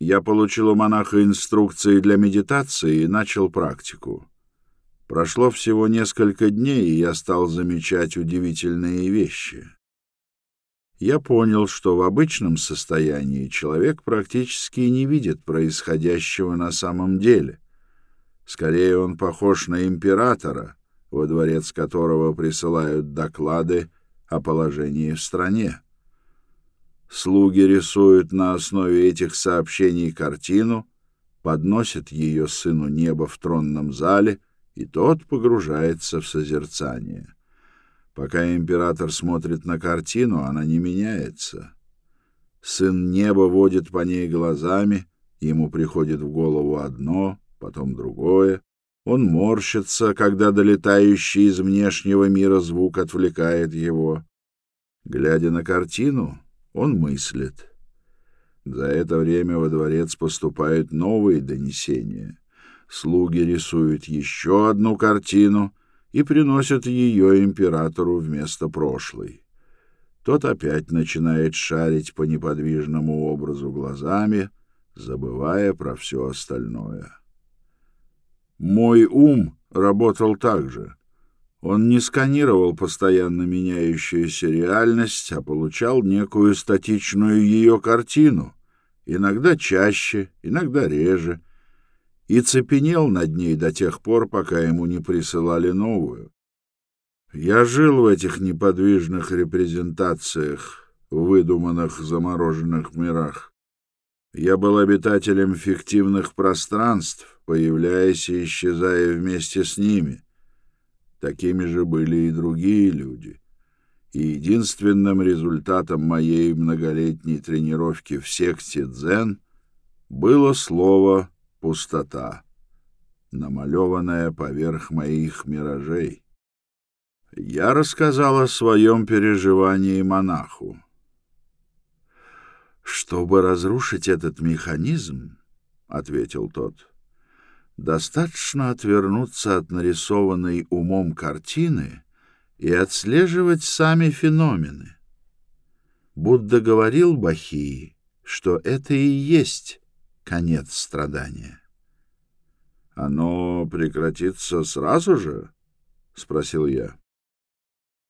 Я получил у монаха инструкции для медитации и начал практику. Прошло всего несколько дней, и я стал замечать удивительные вещи. Я понял, что в обычном состоянии человек практически не видит происходящего на самом деле. Скорее, он похож на императора, во дворец которого присылают доклады о положении в стране. Слуги рисуют на основе этих сообщений картину, подносят ее сыну неба в тронном зале, и тот погружается в созерцание. Пока император смотрит на картину, она не меняется. Сын неба водит по ней глазами, ему приходит в голову одно, потом другое. Он морщится, когда долетающий из внешнего мира звук отвлекает его. Глядя на картину, он мыслит. За это время во дворец поступают новые донесения. Слуги рисуют еще одну картину и приносят ее императору вместо прошлой. Тот опять начинает шарить по неподвижному образу глазами, забывая про все остальное. Мой ум работал так же. Он не сканировал постоянно меняющуюся реальность, а получал некую статичную ее картину, иногда чаще, иногда реже, и цепенел над ней до тех пор, пока ему не присылали новую. Я жил в этих неподвижных репрезентациях, выдуманных замороженных мирах. Я был обитателем фиктивных пространств, появляясь и исчезая вместе с ними. Такими же были и другие люди. И единственным результатом моей многолетней тренировки в секте дзен было слово «пустота», намалеванное поверх моих миражей. Я рассказал о своем переживании монаху. «Чтобы разрушить этот механизм, — ответил тот, — Достаточно отвернуться от нарисованной умом картины и отслеживать сами феномены. Будда говорил Бахии, что это и есть конец страдания. — Оно прекратится сразу же? — спросил я.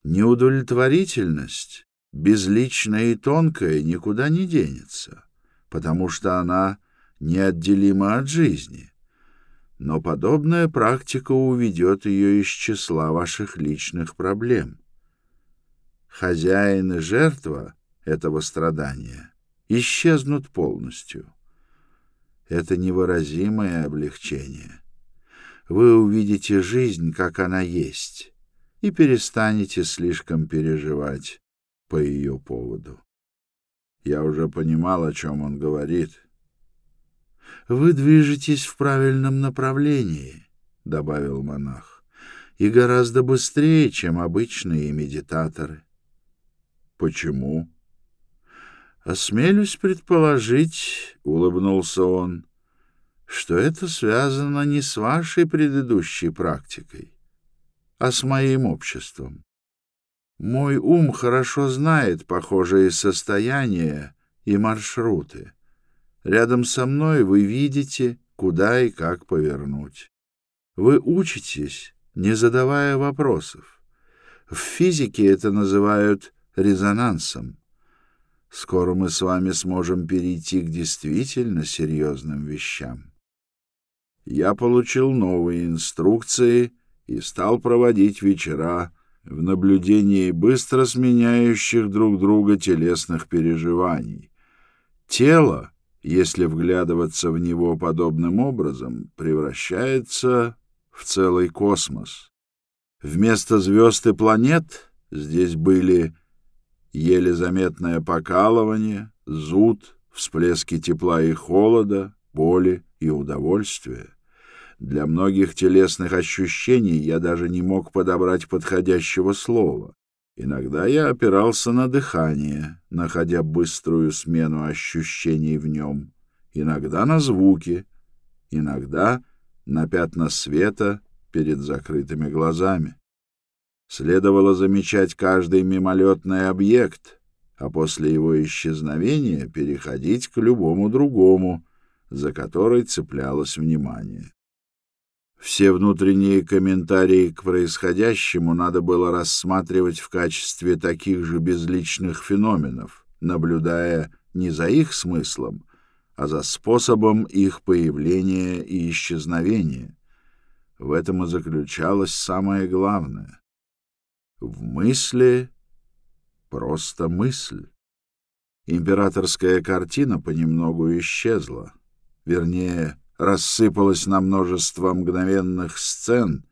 Неудовлетворительность, безличная и тонкая, никуда не денется, потому что она неотделима от жизни но подобная практика уведет ее из числа ваших личных проблем. Хозяин и жертва этого страдания исчезнут полностью. Это невыразимое облегчение. Вы увидите жизнь, как она есть, и перестанете слишком переживать по ее поводу. Я уже понимал, о чем он говорит, вы движетесь в правильном направлении, — добавил монах, — и гораздо быстрее, чем обычные медитаторы. — Почему? — Осмелюсь предположить, — улыбнулся он, — что это связано не с вашей предыдущей практикой, а с моим обществом. Мой ум хорошо знает похожие состояния и маршруты. Рядом со мной вы видите, куда и как повернуть. Вы учитесь, не задавая вопросов. В физике это называют резонансом. Скоро мы с вами сможем перейти к действительно серьезным вещам. Я получил новые инструкции и стал проводить вечера в наблюдении быстро сменяющих друг друга телесных переживаний. Тело если вглядываться в него подобным образом, превращается в целый космос. Вместо звезд и планет здесь были еле заметное покалывание, зуд, всплески тепла и холода, боли и удовольствия. Для многих телесных ощущений я даже не мог подобрать подходящего слова. Иногда я опирался на дыхание, находя быструю смену ощущений в нем, иногда на звуки, иногда на пятна света перед закрытыми глазами. Следовало замечать каждый мимолетный объект, а после его исчезновения переходить к любому другому, за которой цеплялось внимание. Все внутренние комментарии к происходящему надо было рассматривать в качестве таких же безличных феноменов, наблюдая не за их смыслом, а за способом их появления и исчезновения. В этом и заключалось самое главное. В мысли просто мысль. Императорская картина понемногу исчезла. Вернее, рассыпалась на множество мгновенных сцен,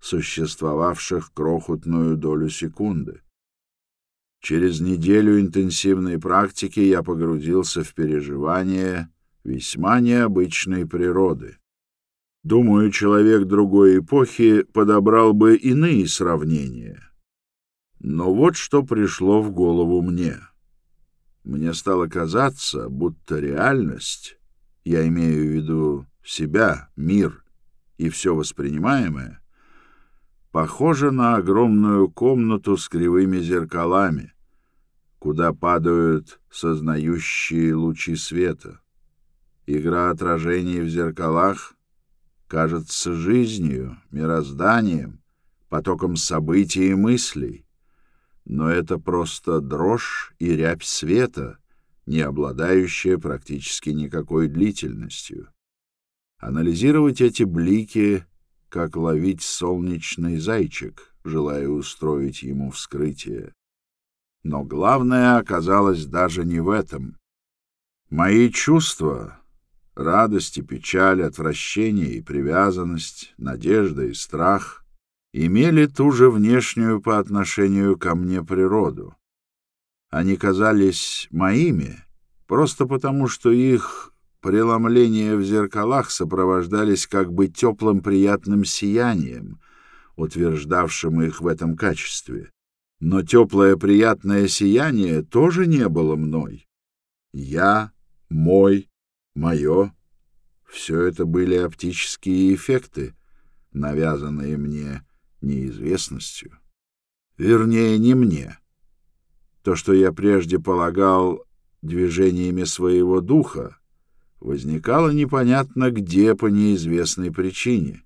существовавших крохотную долю секунды. Через неделю интенсивной практики я погрузился в переживания весьма необычной природы. Думаю, человек другой эпохи подобрал бы иные сравнения. Но вот что пришло в голову мне. Мне стало казаться, будто реальность, я имею в виду себя, мир и все воспринимаемое, похоже на огромную комнату с кривыми зеркалами, куда падают сознающие лучи света. Игра отражений в зеркалах кажется жизнью, мирозданием, потоком событий и мыслей, но это просто дрожь и рябь света, не обладающая практически никакой длительностью. Анализировать эти блики, как ловить солнечный зайчик, желая устроить ему вскрытие. Но главное оказалось даже не в этом. Мои чувства — радость и печаль, отвращение и привязанность, надежда и страх — имели ту же внешнюю по отношению ко мне природу. Они казались моими просто потому, что их Преломления в зеркалах сопровождались как бы теплым приятным сиянием, утверждавшим их в этом качестве. Но теплое приятное сияние тоже не было мной. Я, мой, мое — все это были оптические эффекты, навязанные мне неизвестностью. Вернее, не мне. То, что я прежде полагал движениями своего духа, возникала непонятно где по неизвестной причине.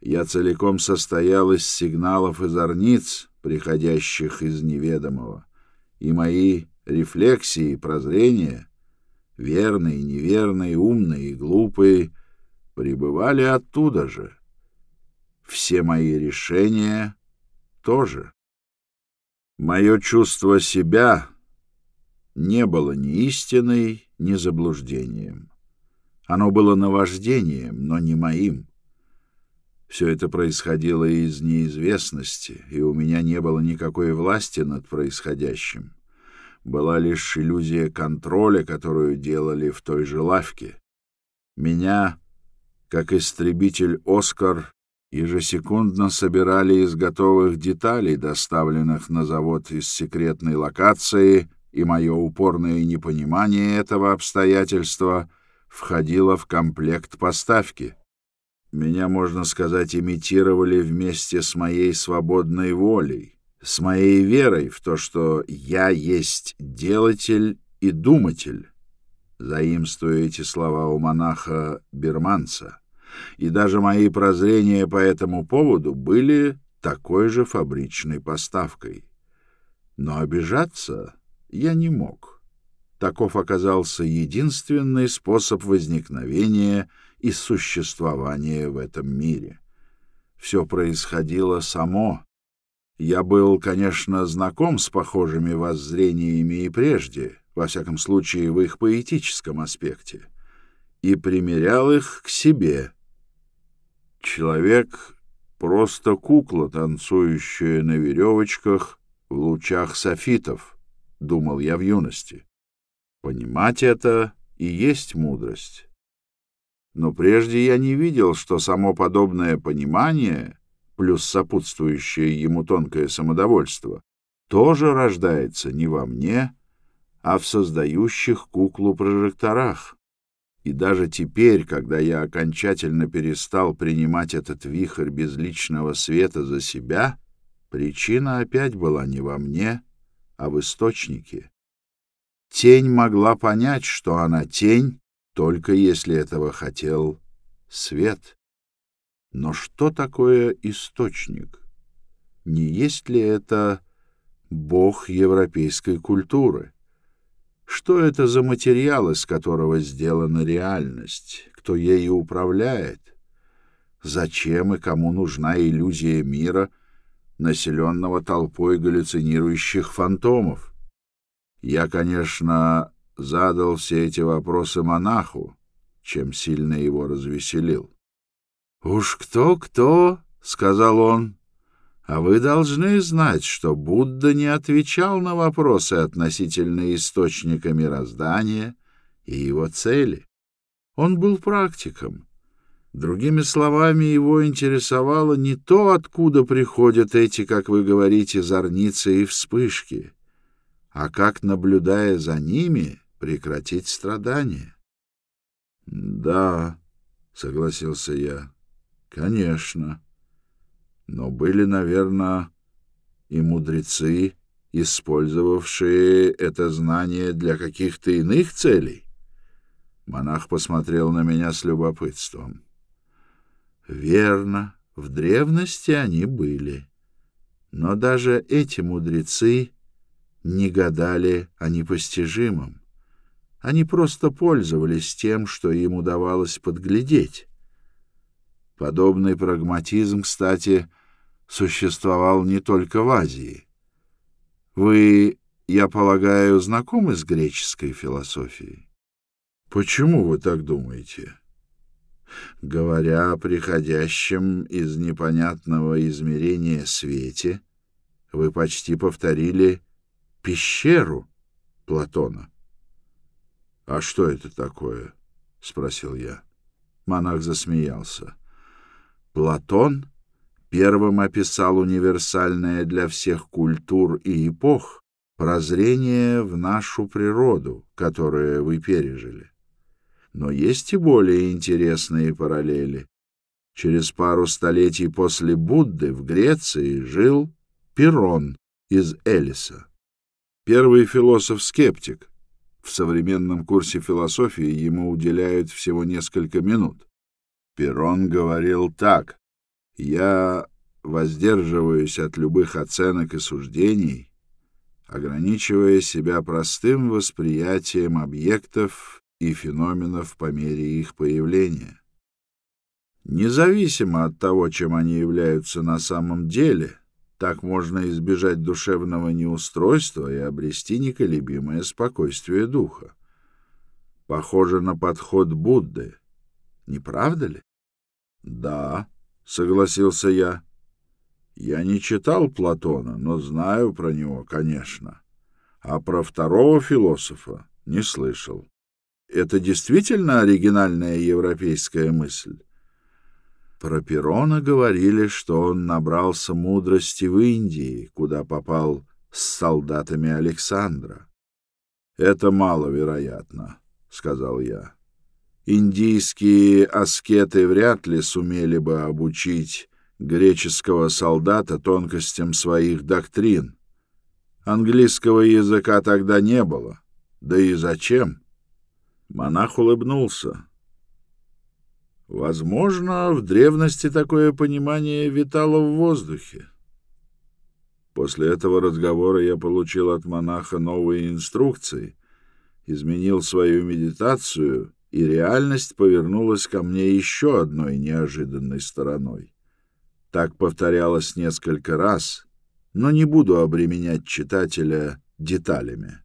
Я целиком состоял из сигналов и зорниц, приходящих из неведомого, и мои рефлексии и прозрения, верные, неверные, умные и глупые, пребывали оттуда же. Все мои решения тоже. Мое чувство себя не было ни истиной, ни заблуждением. Оно было наваждением, но не моим. Все это происходило из неизвестности, и у меня не было никакой власти над происходящим. Была лишь иллюзия контроля, которую делали в той же лавке. Меня, как истребитель «Оскар», ежесекундно собирали из готовых деталей, доставленных на завод из секретной локации, и мое упорное непонимание этого обстоятельства входило в комплект поставки. Меня, можно сказать, имитировали вместе с моей свободной волей, с моей верой в то, что я есть делатель и думатель, заимствуя эти слова у монаха-бирманца. И даже мои прозрения по этому поводу были такой же фабричной поставкой. Но обижаться я не мог. Таков оказался единственный способ возникновения и существования в этом мире. Все происходило само. Я был, конечно, знаком с похожими воззрениями и прежде, во всяком случае в их поэтическом аспекте, и примерял их к себе. Человек — просто кукла, танцующая на веревочках в лучах софитов —— думал я в юности. Понимать это и есть мудрость. Но прежде я не видел, что само подобное понимание, плюс сопутствующее ему тонкое самодовольство, тоже рождается не во мне, а в создающих куклу прожекторах. И даже теперь, когда я окончательно перестал принимать этот вихрь безличного света за себя, причина опять была не во мне, а в источнике. Тень могла понять, что она тень, только если этого хотел свет. Но что такое источник? Не есть ли это бог европейской культуры? Что это за материал, из которого сделана реальность? Кто ею управляет? Зачем и кому нужна иллюзия мира, населенного толпой галлюцинирующих фантомов? Я, конечно, задал все эти вопросы монаху, чем сильно его развеселил. «Уж кто-кто», — сказал он, — «а вы должны знать, что Будда не отвечал на вопросы относительно источника мироздания и его цели. Он был практиком. Другими словами, его интересовало не то, откуда приходят эти, как вы говорите, зорницы и вспышки, а как, наблюдая за ними, прекратить страдания. — Да, — согласился я, — конечно. Но были, наверное, и мудрецы, использовавшие это знание для каких-то иных целей. Монах посмотрел на меня с любопытством. Верно, в древности они были. Но даже эти мудрецы не гадали о непостижимом. Они просто пользовались тем, что им удавалось подглядеть. Подобный прагматизм, кстати, существовал не только в Азии. Вы, я полагаю, знакомы с греческой философией? Почему вы так думаете? Говоря о приходящем из непонятного измерения свете, вы почти повторили пещеру Платона. «А что это такое?» — спросил я. Монах засмеялся. Платон первым описал универсальное для всех культур и эпох прозрение в нашу природу, которое вы пережили. Но есть и более интересные параллели. Через пару столетий после Будды в Греции жил Пирон из Элиса, первый философ-скептик, в современном курсе философии ему уделяют всего несколько минут. Перрон говорил так: "Я воздерживаюсь от любых оценок и суждений, ограничивая себя простым восприятием объектов и феноменов по мере их появления. Независимо от того, чем они являются на самом деле, так можно избежать душевного неустройства и обрести неколебимое спокойствие духа. Похоже на подход Будды. Не правда ли? Да, согласился я. Я не читал Платона, но знаю про него, конечно. А про второго философа не слышал. Это действительно оригинальная европейская мысль. Про Перона говорили, что он набрался мудрости в Индии, куда попал с солдатами Александра. Это маловероятно, сказал я. Индийские аскеты вряд ли сумели бы обучить греческого солдата тонкостям своих доктрин. Английского языка тогда не было. Да и зачем? Монах улыбнулся. Возможно, в древности такое понимание витало в воздухе. После этого разговора я получил от монаха новые инструкции, изменил свою медитацию, и реальность повернулась ко мне еще одной неожиданной стороной. Так повторялось несколько раз, но не буду обременять читателя деталями.